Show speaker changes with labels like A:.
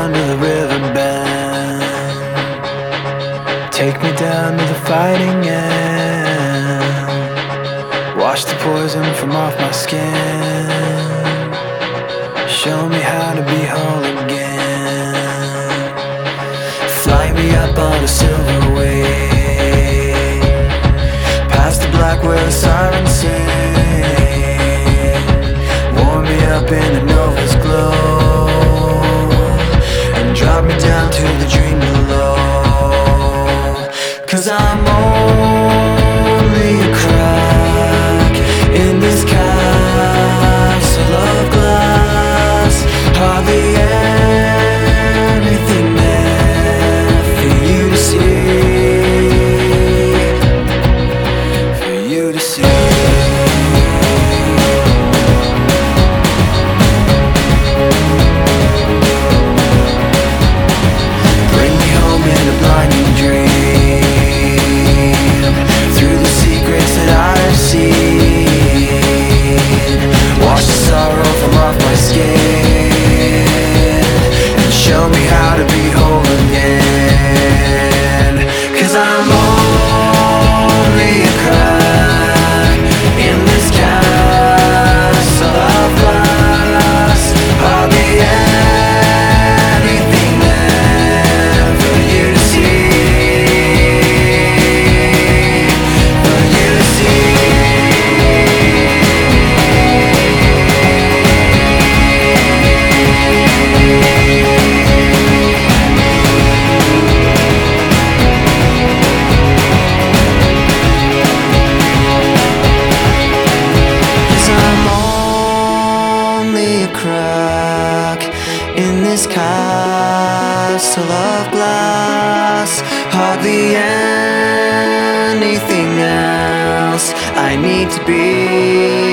A: down to the rhythm. Take me down to the fighting end. Wash the poison from off my skin. Show me how to be whole again. Fly me up on a silver. Cause I'm crack in this castle of glass. Hardly anything else I need to be.